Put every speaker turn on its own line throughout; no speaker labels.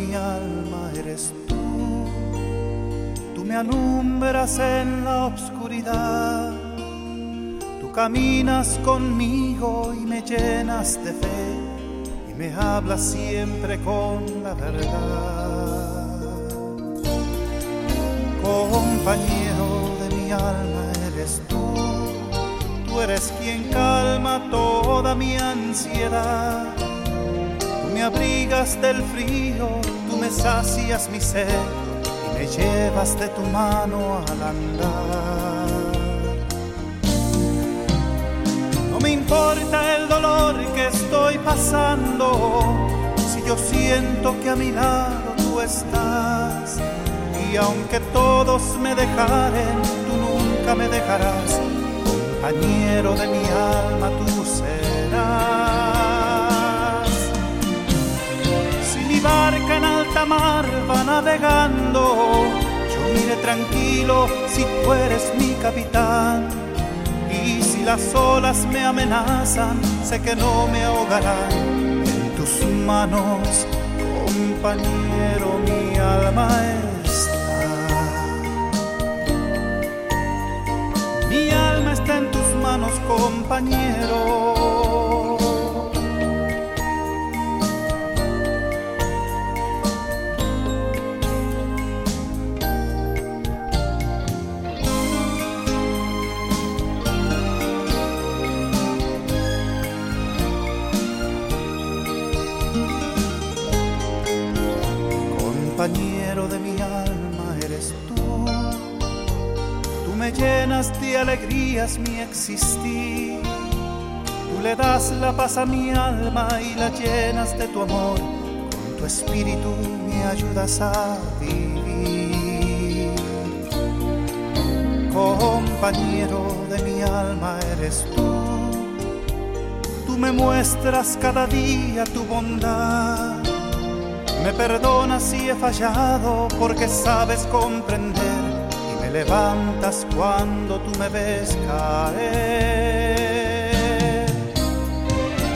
mi alma eres tú. Tú me alumbras en la oscuridad. Tú caminas conmigo y me llenas de fe y me hablas siempre con la verdad. Compañero de mi alma eres tú. Tú eres quien calma toda mi ansiedad me abrigas del frío, tú me sacias mi sed y me llevas de tu mano al andar. No me importa el dolor que estoy pasando, si yo siento que a mi lado tú estás. Y aunque todos me dejaren, tú nunca me dejarás, compañero de mi alma tú serás. Tranquilo si tú eres mi capitán. Y si las olas me amenazan, sé que no me ahogarán. En tus manos, compañero, mi alma está. Mi alma está en tus manos, compañero. Compañero de mi alma eres tú. Tú me llenas de alegrías mi existir. Tú le das la paz a mi alma y la llenas de tu amor. Con tu espíritu me ayudas a vivir. Compañero de mi alma eres tú. Tú me muestras cada día tu bondad me perdonas si he fallado porque sabes comprender y me levantas cuando tú me ves caer.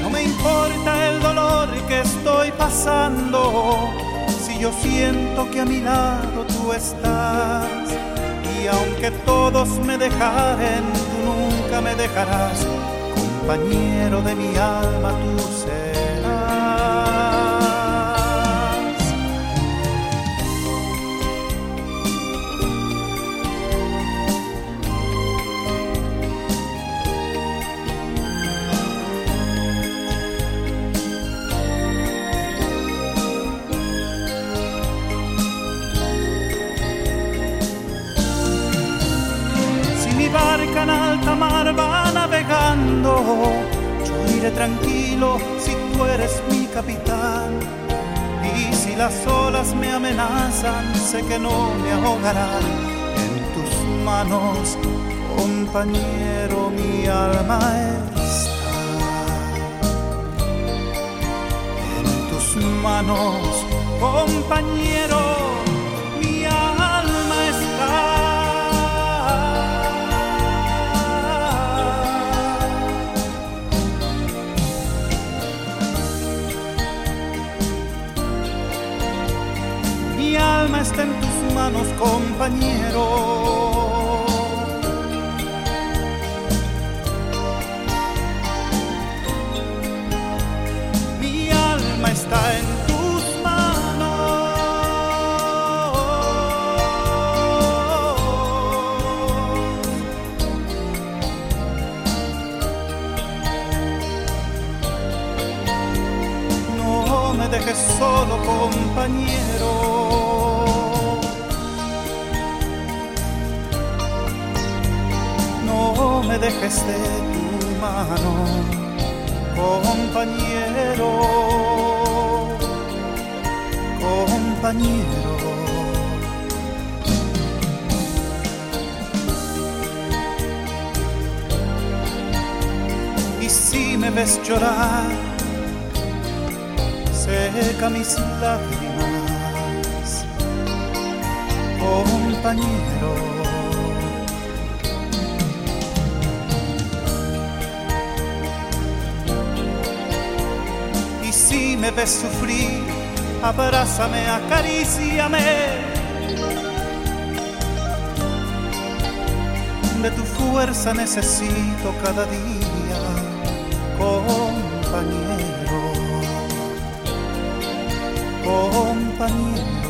No me importa el dolor que estoy pasando si yo siento que a mi lado tú estás. Y aunque todos me dejaren, tú nunca me dejarás, compañero de mi alma tú serás. Tranquilo si tú eres mi capitán. Y si las olas me amenazan, sé que no me ahogarán. En tus manos, compañero, mi alma está. En tus manos, compañero, alma está en tus manos, compañero. Mi alma está en tus manos. No me dejes solo, compañero. Me dejes de tu mano, compañero, compañero. Y si me ves llorar, seca mis lágrimas, compañero. Me ves sufrir, abrázame, acaríciame. De tu fuerza necesito cada día, compañero, compañero.